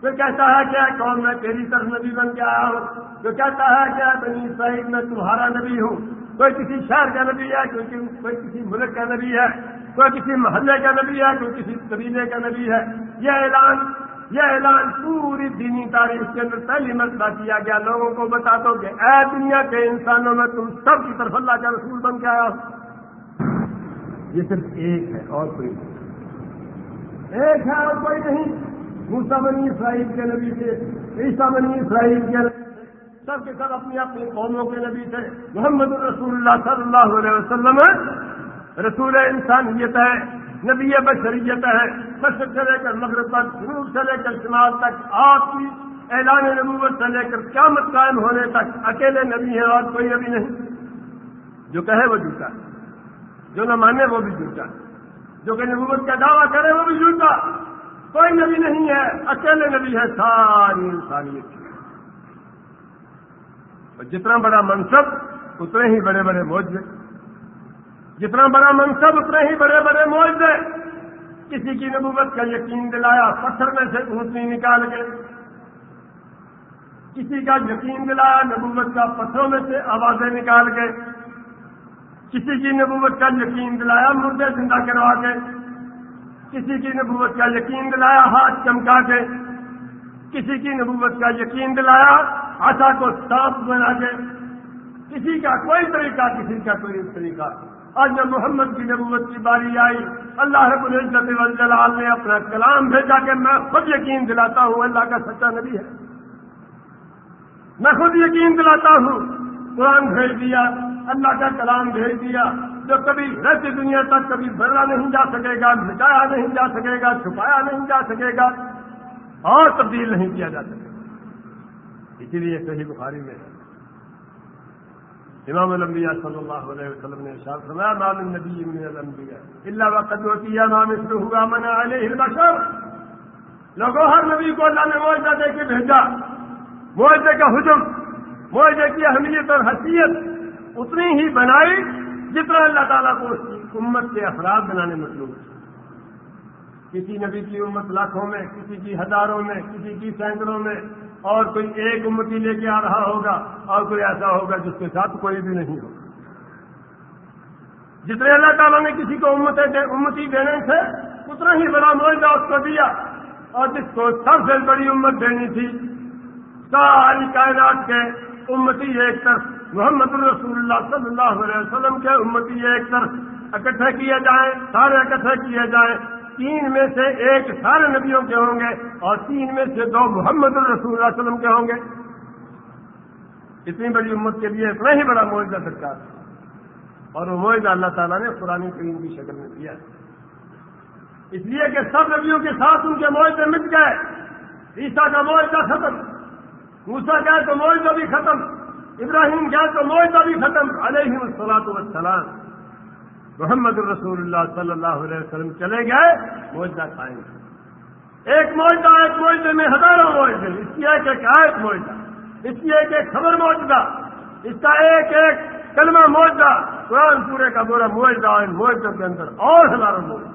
کوئی کہتا ہے کہ کون میں تیری طرف نبی بن کے آیا ہوں کوئی کہتا ہے کہ بنی اسرائیل میں تمہارا نبی ہوں، کوئی کسی شہر کا نبی ہے کوئی کوئی کسی ملک کا نبی ہے، کوئی کسی محلے کا نبی ہے، کوئی کسی قبیلے کا نبی ہے۔ یہ اعلان یہ اعلان پوری دینی تاریخ کے اندر پہلی مرتبہ کیا گیا۔ لوگوں کو بتا دو کہ اے دنیا کے انسانوں میں تم سب کی طرف اللہ کا رسول بن کے آیا ہو۔ یہ صرف ایک ہے اور کوئی نہیں۔ ایک ہے اور کوئی نہیں۔ موسا بنی اسرائیل کے نبی تھے عیسا بنی اسرائیل کے نبی سب کے سب اپنی اپنی قوموں کے نبی تھے۔ محمد الرسول اللہ صلی اللہ علیہ وسلم رسول انسانیت ہے، نبی بشریت ہے۔ مشرق سے لے کر مغرب تک، جنوب سے لے کر شمال تک، آپ کی اعلان نبوت سے لے کر قیامت قائم ہونے تک اکیلے نبی ہیں اور کوئی نبی نہیں۔ جو کہے وہ جھوٹا جو نہ مانے وہ بھی جھوٹا۔ جو کہ نبوت کا دعویٰ کرے وہ بھی جھوٹا۔ کوئی نبی نہیں ہے، اکیلے نبی ہے، ساری انسانیت کی اور جتنا بڑا منصب، اتنے ہی بڑے بڑے موجے جتنا بڑا منصب، اتنے ہی بڑے بڑے موجے کسی کی نبوت کا یقین دلایا، پتھر میں سے اونٹنی نکال کے۔ کسی کا یقین دلایا، نبوت کا پتھروں میں سے آوازیں نکال کے۔ کسی کی نبوت کا یقین دلایا مردے زندہ کروا کے، کسی کی نبوت کا یقین دلایا ہاتھ چمکا کے، کسی کی نبوت کا یقین دلایا آشا کو صاف بنا کے۔ کسی کا کوئی طریقہ، کسی کا کوئی طریقہ۔ آج جب محمد کی نبوت کی باری آئی، اللہ رب العزت والجلال نے اپنا کلام بھیجا کہ میں خود یقین دلاتا ہوں، اللہ کا سچا نبی ہے۔ میں خود یقین دلاتا ہوں، قرآن بھیج دیا۔ اللہ کا کلام بھیج دیا جو کبھی رہتی دنیا تک کبھی بھرا نہیں جا سکے گا، مٹایا نہیں جا سکے گا، چھپایا نہیں جا سکے گا، اور تبدیل نہیں کیا جا سکے گا۔ اسی لیے صحیح بخاری میں امام الانبیاء صلی اللہ علیہ وسلم نے ارشاد فرمایا نام النبی من الانبیاء الا وقد وصیہ نام مثلہ من علیہ البشر۔ لوگوں ہر نبی کو اللہ نے معاوضہ دے کے بھیجا معاوضے کا حجم معاوضے کی اہمیت اور حیثیت۔ اتنی ہی بنائی جتنا اللہ تعالیٰ کو اس کی امت کے افراد بنانے مطلوب کسی نبی کی امت لاکھوں میں، کسی کی ہزاروں میں، کسی کی سینکڑوں میں اور کوئی ایک امتی لے کے آ رہا ہوگا اور کوئی ایسا ہوگا جس کے ساتھ کوئی بھی نہیں ہوگا۔ جتنے اللہ تعالیٰ نے کسی کو امتی دینے سے اتنا ہی بڑا معاہدہ اس کو دیا اور جس کو سب سے بڑی امت دینی تھی۔ ساری کائنات کے امتی ایک طرف محمد الرسول اللہ صلی اللہ علیہ وسلم کے امتی ایک طرف اکٹھے کیے جائیں سارے اکٹھے کیے جائیں تین میں سے ایک سارے نبیوں کے ہوں گے اور تین میں سے دو محمد الرسول اللہ علیہ وسلم کے ہوں گے۔ اتنی بڑی امت کے لیے اتنا ہی بڑا معاہدہ درکار ہے اور وہ معاہدہ اللہ تعالیٰ نے قرآن کریم کی شکل میں دیا اس لیے کہ سب نبیوں کے ساتھ ان کے معاہدے مٹ گئے۔ عیسیٰ کا معاہدہ ختم۔ موسا گئے تو معاہدہ بھی ختم۔ ابراہیم گئے تو معاہدہ بھی ختم علیہ السلاط والسلام۔ محمد الرسول اللہ صلی اللہ علیہ وسلم چلے گئے معاہدہ قائم۔ ایک معاہدہ ایک معاہدے میں ہزاروں معاہدے اس کی ایک ایک آیت معاہدہ اس کی ایک ایک خبر معاہدہ اس کا ایک ایک کلمہ معاہدہ قرآن پورے کا پورا معاہدہ ان معاہدوں کے اندر اور ہزاروں معاہدہ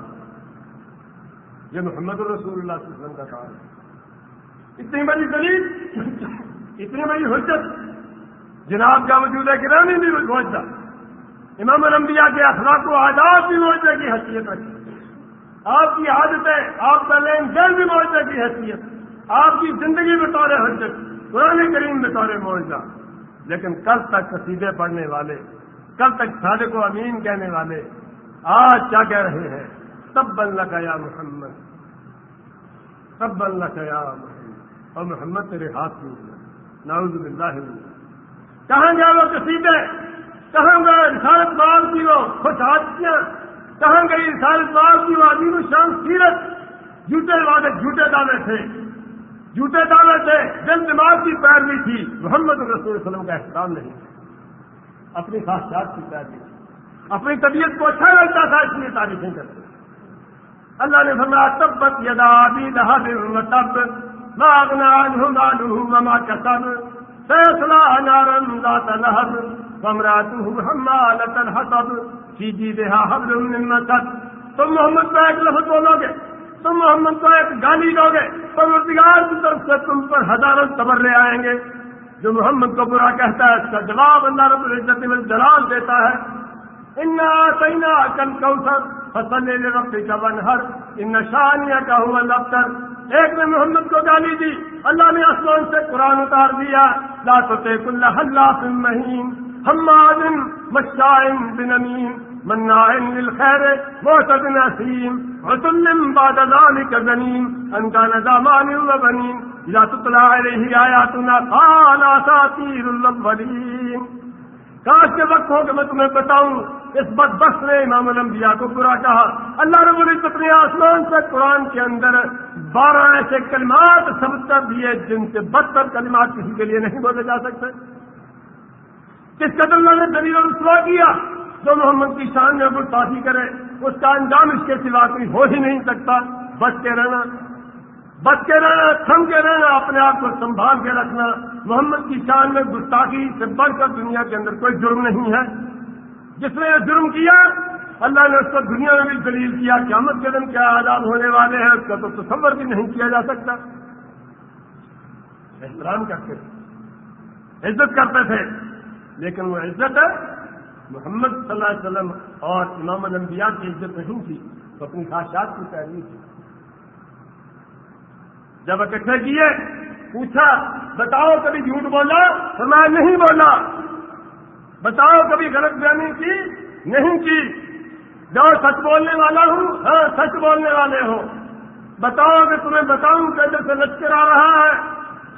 یہ محمد الرسول اللہ صلی اللہ علیہ وسلم کا کام۔ ہے اتنی بڑی دلیل، اتنی بڑی حجت جناب کا وجود ہے کہ بھی معاہدہ امام الانبیاء کے اخلاق و عادات بھی معاوضے کی حیثیت رکھتی آپ کی عادتیں، آپ کا لین دین بھی معاوضے کی حیثیت۔ آپ کی زندگی بطور حجت، قرآن کریم بطور معاوضہ لیکن کل تک قصیدے پڑھنے والے، کل تک صادق و امین کہنے والے، آج کیا کہہ رہے ہیں؟ تب بن یا محمد۔ تب بن یا محمد۔ اور محمد تیرے ہاتھ میں ناؤز باللہ کہاں گیا وہ قصیدے کہاں گئے رسالت بال کی وہ خوش ہاتھیاں کہاں گئی رسالت بال کی وہ عظیم شان سیرت، جھوٹے وعدے، جھوٹے دعوے تھے۔ جھوٹے دعوے تھے، دل دماغ کی پیروی تھی۔ محمد رسول وسلم کا احترام نہیں اپنی خاصیات کی پیروی اپنی طبیعت کو اچھا لگتا تھا، اس لیے تعریفیں کرتے اللہ نے فرمایا تب بت یدا بھی دہا تب ماغنا مما کسب۔ فیصلہ نارن ذات لہب ومراته حمالة الحطب في جيدها حبل من مسد تم محمد کا ایک لفظ بولو گے تم محمد کو ایک گالی دو گے پروردگار کی طرف سے تم پر ہزاروں تبرے آئیں گے۔ جو محمد کو برا کہتا ہے، اس کا جواب اللہ رب العزت میں جلال دیتا ہے۔ انا کل کوثر فصل ربی کا بنہر ان نشانیاں کا ہوا لفتر ایک نے محمد کو گالی دی۔ اللہ نے آسمان سے قرآن اتار دیا۔ لا تطیق اللہ اللہ مہین حماد مشائن بنمین مناع للخير معتد نسيم عتل بعد ذلك زنيم أن كان ذا مال وبنين إذا تطلع عليه آياتنا قال أساطير الأولين کاش کے وقت ہو کہ میں تمہیں بتاؤں اس بد بس نے امام الانبیاء کو برا کہا۔ اللہ رب العزت نے آسمان سے قرآن کے اندر بارہ ایسے کلمات سب کر دیے جن سے بدتر کلمات کسی کے لیے نہیں بولے جا سکتے۔ کس قدر اللہ نے دلیل رسوا کیا جو محمد کی شان میں گستاخی کرے، اس کا انجام اس کے سوا کوئی ہو ہی نہیں سکتا۔ بچ کے رہنا، بچ کے رہنا، تھم کے رہنا، اپنے آپ کو سنبھال کے رکھنا۔ محمد کی شان میں گستاخی سے بڑھ کر دنیا کے اندر کوئی جرم نہیں ہے۔ جس نے یہ جرم کیا، اللہ نے اس کو دنیا میں بھی دلیل کیا، قیامت کے دن کیا آزاد ہونے والے ہیں، اس کا تو تصور بھی نہیں کیا جا سکتا۔ احترام کرتے تھے۔ عزت کرتے تھے۔ لیکن وہ عزت ہے محمد صلی اللہ علیہ وسلم اور امام الانبیاء کی عزت نہیں تھی تو اپنی خواہشات کی پیروی تھی۔ جب اکٹھے کیے پوچھا، بتاؤ کبھی جھوٹ بولا؟ تو میں نہیں بولا۔ بتاؤ کبھی غلط بیانی کی؟ نہیں کی۔ جو سچ بولنے والا ہوں ہاں سچ بولنے والے ہو بتاؤ کہ تمہیں بتاؤں کہ جیسے لشکر آ رہا ہے،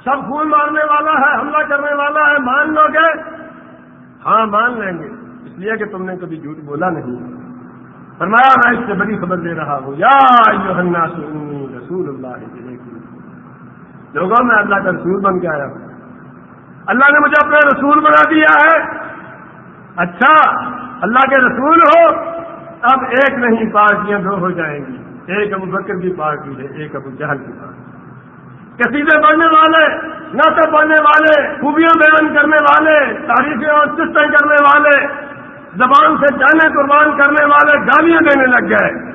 سب پھول مارنے والا ہے، حملہ کرنے والا ہے، مان لو گے؟ ہاں مان لیں گے۔ اس لیے کہ تم نے کبھی جھوٹ بولا نہیں۔ فرمایا، میں اس سے بڑی خبر دے رہا ہوں۔ یا رسول اللہ لوگوں میں اللہ کا رسول بن کے آیا ہوں۔ اللہ نے مجھے اپنا رسول بنا دیا ہے۔ اچھا اللہ کے رسول ہو، اب ایک نہیں، پارٹیاں دو ہو جائیں گی۔ ایک ابو بکر کی پارٹی ہے، ایک ابو جہل کی پارٹی۔ کسیدے پڑھنے والے نہ پڑھنے والے، خوبیاں بیان کرنے والے، تاریخیں اور چستیں کرنے والے، زبان سے جانے، قربان کرنے والے گالیاں دینے لگ گئے۔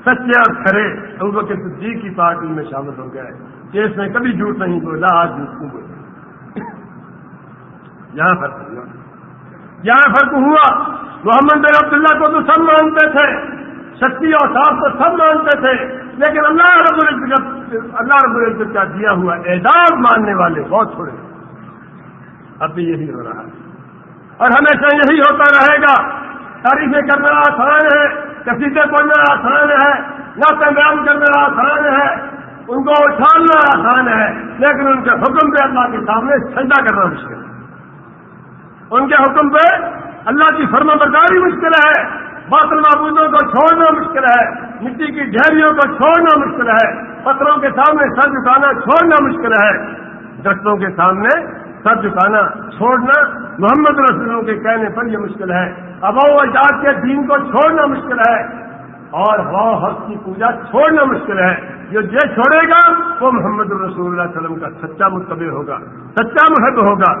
سچے اور کھڑے لوگوں کے صدیق کی پارٹی میں شامل ہو گئے۔ کہ اس نے کبھی جھوٹ نہیں بولا آج جھوٹ کو بولا یہاں فرق ہوا۔ یہاں فرق ہوا۔ محمد بن عبداللہ کو تو سب مانتے تھے شکتی اور صاف تو سب مانتے تھے، لیکن اللہ رب العزت اللہ رب العزت کا دیا ہوا اعزاز ماننے والے بہت تھوڑے اب بھی یہی ہو رہا ہے۔ اور ہمیشہ یہی ہوتا رہے گا۔ تعریفیں کرنا آسان ہے کسیدے پڑھنا آسان ہے ناطے بیان کرنا آسان ہے۔ ان کو اچھالنا آسان ہے، لیکن ان کے حکم پہ اللہ کے سامنے سجدہ کرنا مشکل ہے۔ ان کے حکم پہ اللہ کی فرما برداری مشکل ہے، باطل معبودوں کو چھوڑنا مشکل ہے، مٹی کی ڈھیریوں کو چھوڑنا مشکل ہے، پتھروں کے سامنے سر جھکانا چھوڑنا مشکل ہے۔ درختوں کے سامنے سر جھکانا چھوڑنا محمد رسولوں کے کہنے پر یہ مشکل ہے۔ ابو اجاد کے دین کو چھوڑنا مشکل ہے۔ اور ہوا حق کی پوجا چھوڑنا مشکل ہے۔ جو یہ چھوڑے گا، وہ محمد رسول اللہ علیہ وسلم کا سچا متبع ہوگا، سچا محب ہوگا،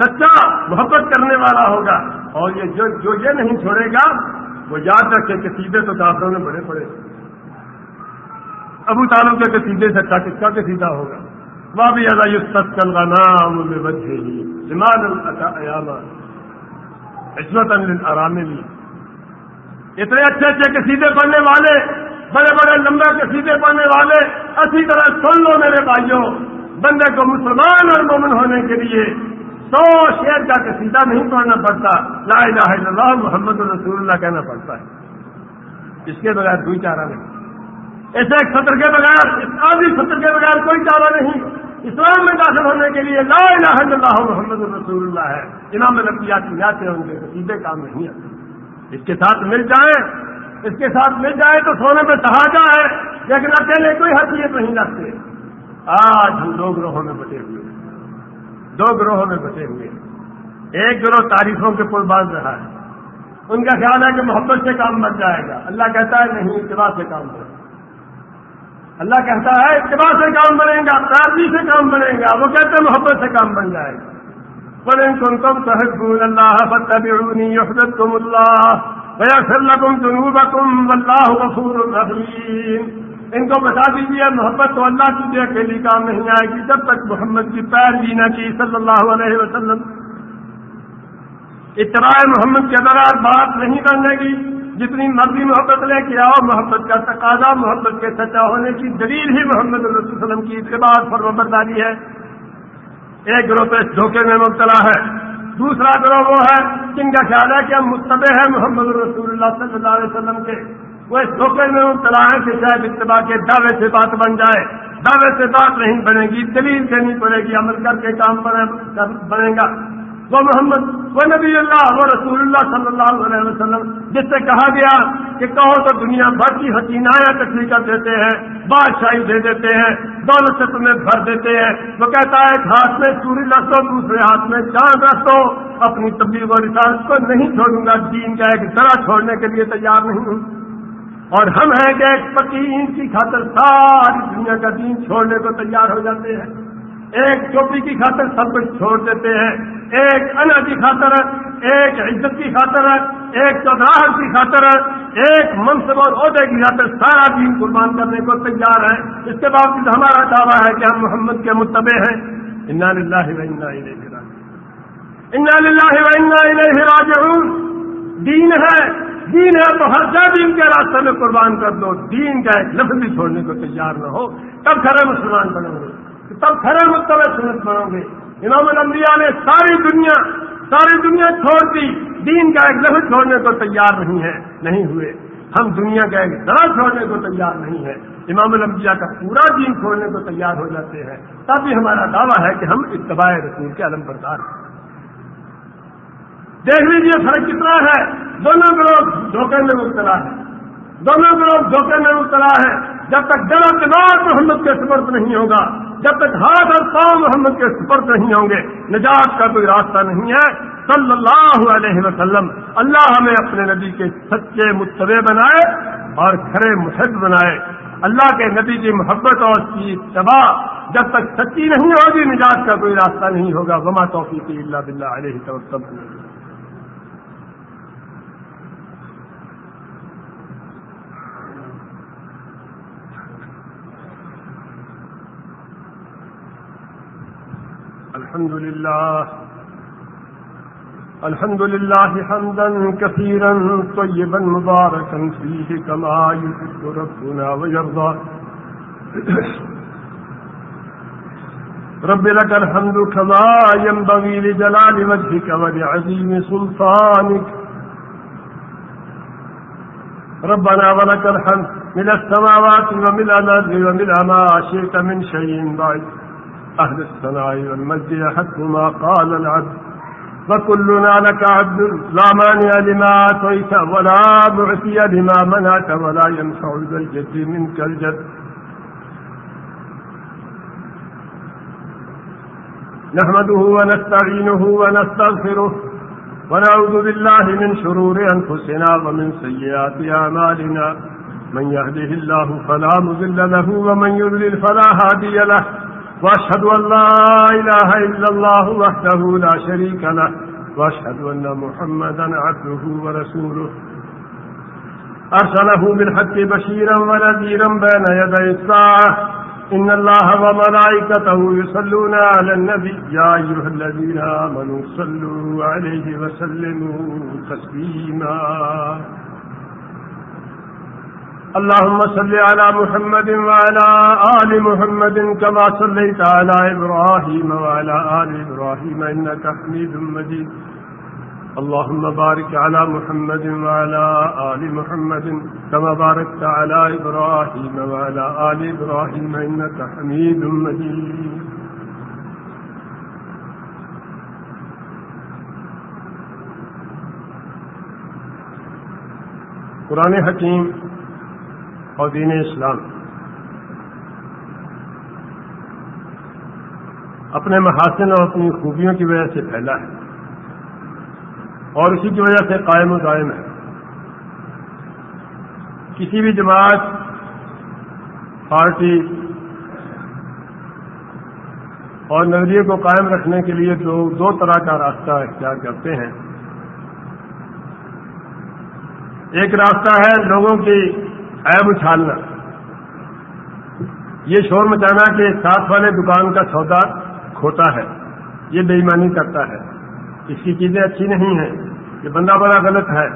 سچا محبت کرنے والا ہوگا۔ اور یہ جو جو یہ نہیں چھوڑے گا، وہ یاد رکھے کہ سیدھے تو کافروں میں بڑے پڑے۔ ابو تعلق کے سیدھے سے اچھا کس کا سیدھا ہوگا؟ وہ بھی اللہ یہ سچ کل کا نام میں بچے ہی عصمت آرام بھی اتنے اچھے اچھے کسیدے پڑھنے والے، بڑے بڑے لمبے کسیدے پڑھنے والے، اسی طرح سن لو میرے بھائیوں، بندے کو مسلمان اور مومن ہونے کے لیے سو شیر کا کسیدہ نہیں پڑھنا پڑتا۔ لا الہ الا اللہ، محمد رسول اللہ کہنا پڑتا ہے۔ اس کے بغیر کوئی چارہ نہیں۔ ایسے ایک سطر کے بغیر آدھی سطر کے بغیر کوئی چارہ نہیں۔ اسلام میں داخل ہونے کے لیے لا الہ الا اللہ، محمد رسول اللہ ہے۔ امام نفسیات کی جاتے ہوں گے سیدھے کام نہیں آتے۔ اس کے ساتھ مل جائیں، اس کے ساتھ مل جائے تو سونے میں تحاجا ہے، لیکن اکیلے کوئی حیثیت نہیں رکھتے آج ہم دو گروہوں میں بٹے ہوئے دو گروہوں میں بٹے ہوئے ایک گروہ تعریفوں کے پل باندھ رہا ہے۔ ان کا خیال ہے کہ محبت سے کام بن جائے گا۔ اللہ کہتا ہے نہیں، اتباع سے کام بنے اللہ کہتا ہے، اتباع سے کام بنے گا تازی سے کام بنے گا وہ کہتے ہیں محبت سے کام بن جائے گا۔ بولیں تم تم سہد اللہ فتبعونی یحببکم اللہ ویغفر لکم ذنوبکم واللہ غفور الرحیم ان کو بتا دیجیے محبت تو اللہ کی اکیلی کام نہیں آئے گی۔ جب تک محمد کی پیر جینا کی صلی اللہ علیہ وسلم۔ اتباع محمد کے درار بات نہیں کرنے گی۔ جتنی مرضی محبت لے کے آؤ، محبت کا تقاضا، محبت کے سچا ہونے کی دلیل ہی محمد اللہ علیہ وسلم کی اتباع فرم برداری ہے۔ ایک گروہ اس دھوکے میں مبتلا ہے۔ دوسرا گروہ وہ ہے جن کا خیال ہے کہ ہم مستبے ہیں محمد رسول اللہ صلی اللہ علیہ وسلم کے۔ وہ اس دھوکے میں مبتلا ہے کہ شاید اتباع کے دعوے سے بات بن جائے۔ دعوے سے بات نہیں بنے گی، دلیل دینی پڑے گی، عمل کر کے کام بنے گا۔ وہ محمد وہ نبی اللہ وہ رسول اللہ صلی اللہ علیہ وسلم، جس سے کہا گیا کہ کہو تو دنیا بھر کی حسینایاں تکلیف کر دیتے ہیں، بادشاہی دے دیتے ہیں، دولت سے تمہیں بھر دیتے ہیں۔ وہ کہتا ہے، ایک ہاتھ میں چوری رکھ دو دوسرے ہاتھ میں چاند رکھ دو اپنی تبلیغ و رسالت کو نہیں چھوڑوں گا، دین کا ایک ذرا چھوڑنے کے لیے تیار نہیں ہوں۔ اور ہم ہیں کہ ایک پکی اینٹ کی خاطر ساری دنیا کا دین چھوڑنے کو تیار ہو جاتے ہیں۔ ایک چوپی کی خاطر سب کچھ چھوڑ دیتے ہیں، ایک انا کی خاطر، ایک عزت کی خاطر، ایک چودراہٹ کی خاطر، ایک منصب اور عہدے کی خاطر سارا دین قربان کرنے کو تیار ہے اس کے باوجود ہمارا دعویٰ ہے کہ ہم محمد کے متبع ہیں۔ انا الیہ راجعون۔ دین ہے دین ہے تو ہر جا دین کے راستے میں قربان کر دو۔ دین کا ایک لفظ بھی چھوڑنے کو تیار نہ ہو۔ تب کھڑے مسلمان بنو گے۔ تب کھڑے متبع مطلب سنت بنو گے۔ امام الانبیاء نے ساری دنیا ساری دنیا چھوڑ دی۔ دین کا ایک لفظ چھوڑنے کو تیار نہیں ہے، نہیں ہوئے۔ ہم دنیا کا ایک ذرا چھوڑنے کو تیار نہیں ہے امام الانبیاء کا پورا دین چھوڑنے کو تیار ہو جاتے ہیں۔ تب بھی ہمارا دعویٰ ہے کہ ہم اتباع رسول کے علم بردار ہیں۔ دیکھ لیجیے فرق کتنا ہے۔ دونوں گروہ دھوکے میں مبتلا ہے دونوں گروہ دھوکے میں مبتلا ہے جب تک دل دماغ محمد کے سپرد نہیں ہوگا، جب تک ہاتھ اور پاؤں محمد کے سپرد نہیں ہوں گے، نجات کا کوئی راستہ نہیں ہے۔ صلی اللہ علیہ وسلم، اللہ ہمیں اپنے نبی کے سچے متبع بنائے اور کھڑے محد بنائے۔ اللہ کے نبی کی محبت اور کی تباہ جب تک سچی نہیں ہوگی، نجات کا کوئی راستہ نہیں ہوگا۔ وما توفیقی اللہ بلّہ علیہ توسم الحمد لله. الحمد لله حمدا كثيرا طيبا مباركا فيه كما يحب ربنا ويرضى. رب لك الحمد كما ينبغي لجلال وجهك ولعظيم سلطانك. ربنا ولك الحمد من السماوات ومن الأرض ومن ما شئت من شيء بعد أهل الثناء والمجد يحق ما قال العبد. فكلنا لك عبد لا مانع لما أعطيت ولا معطي لما منعت ولا ينفع ذا الجد منك الجد. نحمده ونستعينه ونستغفره ونعوذ بالله من شرور أنفسنا ومن سيئات أعمالنا. من يهده الله فلا مذل له ومن يذلل فلا هادي له. وأشهد أن لا إله إلا الله وحده لا شريك له وأشهد أن محمدا عبده ورسوله. أرسله بالحق بشيرا ونذيرا بين يدي الساعة. إن الله وملائكته يصلون على النبي. يا أيها الذين آمنوا صلوا عليه وسلموا تسليما. اللهم صل على محمد وعلى آل محمد كما صليت على إبراهيم وعلى آل إبراهيم إنك حميد مجيد. اللهم بارك على محمد وعلى آل محمد كما باركت على إبراهيم وعلى آل إبراهيم إنك حميد مجيد. قرآن حکیم اور دین اسلام۔ اپنے محاسن اور اپنی خوبیوں کی وجہ سے پھیلا ہے۔ اور اسی کی وجہ سے قائم و قائم ہے۔ کسی بھی جماعت، پارٹی اور نظریے کو قائم رکھنے کے لیے جو دو طرح کا راستہ اختیار کرتے ہیں۔ ایک راستہ ہے لوگوں کی عیب اچھالنا یہ شور مچانا کہ ساتھ والے دکان کا سودا کھوتا ہے، یہ بےمانی کرتا ہے۔ اس کی چیزیں اچھی نہیں ہیں، یہ بندہ بڑا غلط ہے۔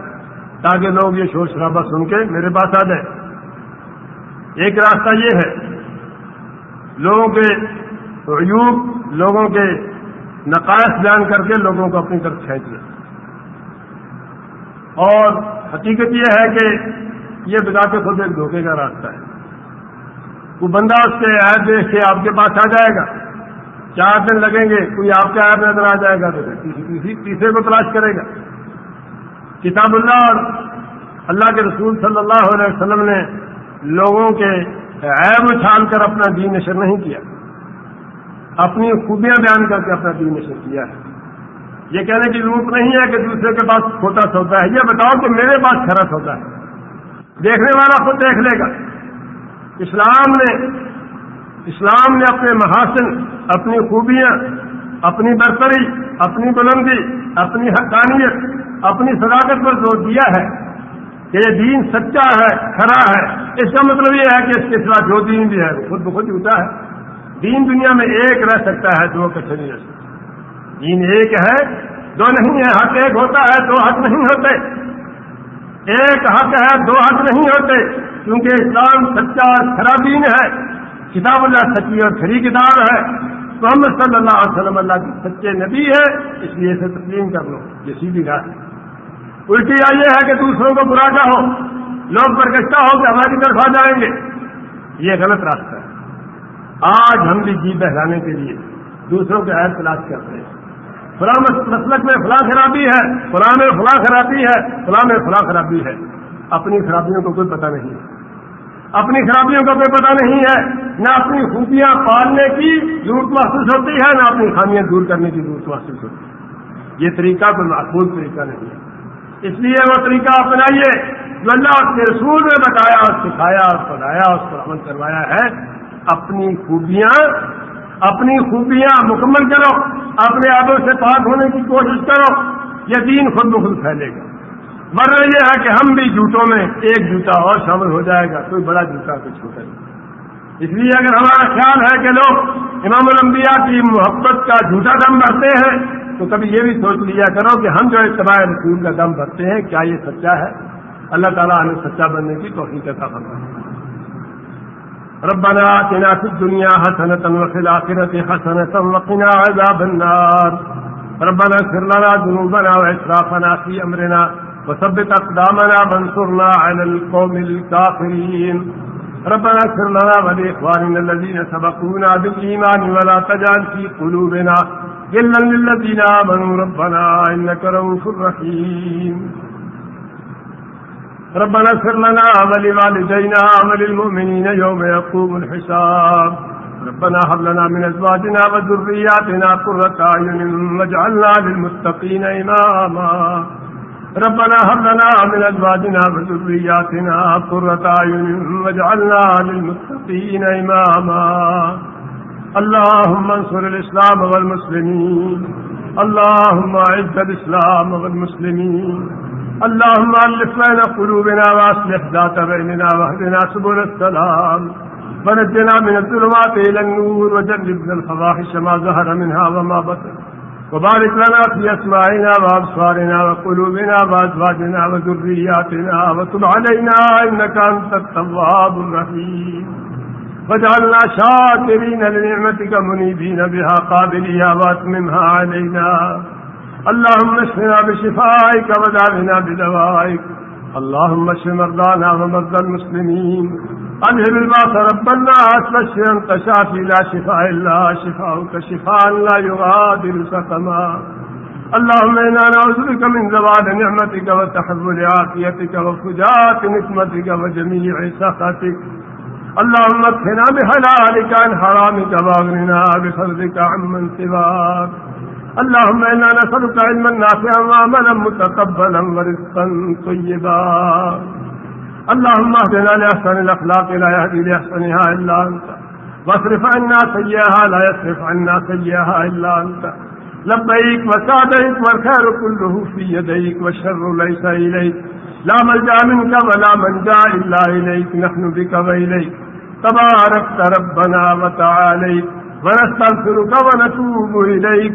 تاکہ لوگ یہ شور شرابہ سن کے میرے پاس آ جائیں۔ ایک راستہ یہ ہے، لوگوں کے عیوب، لوگوں کے نقائص بیان کر کے لوگوں کو اپنی طرف کھینچ لیں اور حقیقت یہ ہے کہ یہ بتا کے خود ایک دھوکے کا راستہ ہے۔ وہ بندہ اس کے عائد دیکھ کے آپ کے پاس آ جائے گا۔ چار دن لگیں گے، کوئی آپ کے عائد نظر آ جائے گا تو تیسرے کو تلاش کرے گا۔ کتاب اللہ اور اللہ کے رسول صلی اللہ علیہ وسلم نے لوگوں کے عیب چھان کر اپنا دین نشر نہیں کیا۔ اپنی خوبیاں بیان کر کے اپنا دین نشر کیا ہے۔ یہ کہنے کی ضرورت نہیں ہے کہ دوسرے کے پاس کھوتا سوتا ہے۔ یہ بتاؤ کہ میرے پاس کھڑا سوتا ہے۔ دیکھنے والا خود دیکھ لے گا۔ اسلام نے اسلام نے اپنے محاسن، اپنی خوبیاں، اپنی برتری، اپنی بلندی، اپنی حقانیت، اپنی صداقت پر زور دیا ہے کہ یہ دین سچا ہے کھڑا ہے۔ اس کا مطلب یہ ہے کہ اس کے سوا جو دین بھی ہے، وہ خود بخود جھوٹا ہے۔ دین دنیا میں ایک رہ سکتا ہے، دو کچھ نہیں رہ سکتا دین ایک ہے، دو نہیں ہے، حق ایک ہوتا ہے، دو حق نہیں ہوتے۔ ایک حق ہے، دو حق نہیں ہوتے، کیونکہ اسلام سچا اور خراب دین ہے۔ کتاب اللہ سچی اور کھری کتاب ہے۔ محمد صلی اللہ علیہ وسلم اللہ کی سچے نبی ہے، اس لیے اسے تسلیم کر لو۔ یہ سیدھی رائے الٹی یہ ہے کہ دوسروں کو برا ہو۔ لوگ برگشتہ ہو کہ ہماری طرف آ جائیں گے۔ یہ غلط راستہ ہے۔ آج ہم بھی جی بہلانے کے لیے دوسروں کے عید تلاش کرتے ہیں۔ فلاں مسلک میں فلاں خرابی ہے، فلاں میں فلاں خرابی ہے، فلاں میں فلاں خرابی ہے۔ اپنی خرابیوں کو کوئی پتہ نہیں۔ ہے اپنی خرابیوں کا کوئی پتہ نہیں ہے۔ نہ اپنی خوبیاں پالنے کی ضرورت محسوس ہوتی ہے، نہ اپنی خامیاں دور کرنے کی ضرورت محسوس ہوتی ہے۔ یہ طریقہ کوئی محفوظ طریقہ نہیں ہے۔ اس لیے وہ طریقہ اپنائیے۔ جو اللہ اس کے رسول میں بتایا اور سکھایا اور پڑھایا اس پر عمل کروایا ہے۔ اپنی خوبیاں اپنی خوبیاں مکمل کرو، اپنے آدوں سے پاک ہونے کی کوشش کرو یہ دین خود بخود پھیلے گا۔ ورنہ یہ ہے کہ ہم بھی جوتوں میں ایک جوتا اور شامل ہو جائے گا، کوئی بڑا جوتا، کوئی چھوٹا نہیں اس لیے اگر ہمارا خیال ہے کہ لوگ امام الانبیاء کی محبت کا جھوٹا دم بھرتے ہیں، تو کبھی یہ بھی سوچ لیا کرو کہ ہم جو اتباع رسول کا دم بھرتے ہیں، کیا یہ سچا ہے؟ اللہ تعالیٰ ہمیں سچا بننے کی توفیق عطا فرمائے۔ ربنا آتنا في الدنيا حسنة وفي الآخرة حسنة وقنا عذاب النار. ربنا اغفر لنا ذنوبنا وإسرافنا في أمرنا وثبت أقدامنا وانصرنا على القوم الكافرين. ربنا اغفر لنا ولإخواننا الذين سبقونا بالإيمان ولا تجعل في قلوبنا غلا للذين آمنوا. ربنا إنك روف رحيم. ربنا اغفر لنا ولوالدينا وللمؤمنين يوم يقوم الحساب. ربنا هب لنا من أزواجنا وذرياتنا قرة أعين واجعلنا للمتقين إماما. ربنا هب لنا من أزواجنا وذرياتنا قرة أعين واجعلنا للمتقين إماما. اللهم انصر الإسلام والمسلمين. اللهم أعز الإسلام والمسلمين. اللهم ألف بين قلوبنا وأصلح ذات بيننا واهدنا سبل السلام. ونجنا من الظلمات إلى النور وجنبنا الفواحش ما ظهر منها وما بطن. وبارك لنا في أسماعنا وأبصارنا وقلوبنا وأزواجنا وذرياتنا. وتب علينا إنك أنت التواب الرحيم. وجعلنا شاكرين لنعمتك منيبين بها قابليها واتممها علينا. اللهم اشفنا بشفائك ودعنا بدوائك. اللهم اشف مرضانا ومرضى المسلمين. اذهب الباس رب الناس. واشف انت شافي لا شفاء الا شفاؤك شفاء لا يغادر سقما. اللهم انا نعوذ بك من زوال نعمتك وتحول عافيتك وفجاة نقمتك وجميع سخطك. اللهم اكفنا بحلالك عن حرامك واغننا بفضلك عمن سواك. اللهم انا نسألك علما نافعا وعملا متقبلا ورزقا طيبا. اللهم اهدنا لاحسن الاخلاق لا يهدي لاحسنها الا انت واصرف عنا سيئها لا يصرف عنا سيئها الا انت لبيك وسعديك والخير كله في يديك والشر ليس اليك لا ملجا منك ولا منجا الا اليك نحن بك واليك تبارك ربنا وتعاليك ونستغفرك ونتوب إليك.